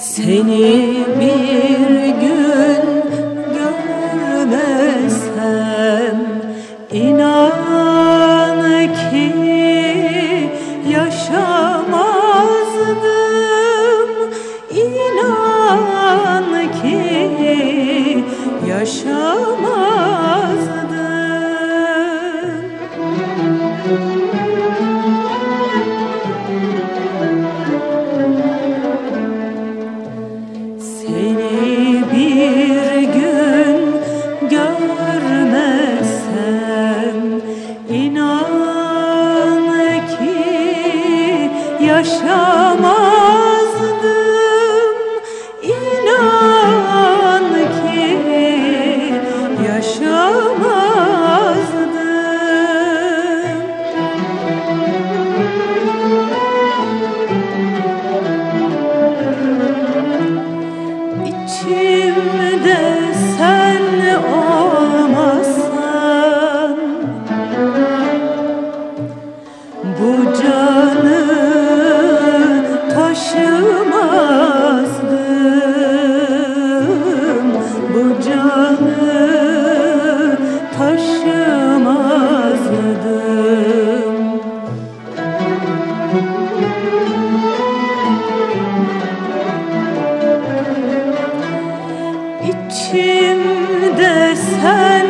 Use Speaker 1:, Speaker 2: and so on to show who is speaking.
Speaker 1: Seni bir gün görmesem inan ki yaşamazdım. İnan ki yaşamazdım yaşamazdım inan ki yaşamazdım İçimde sen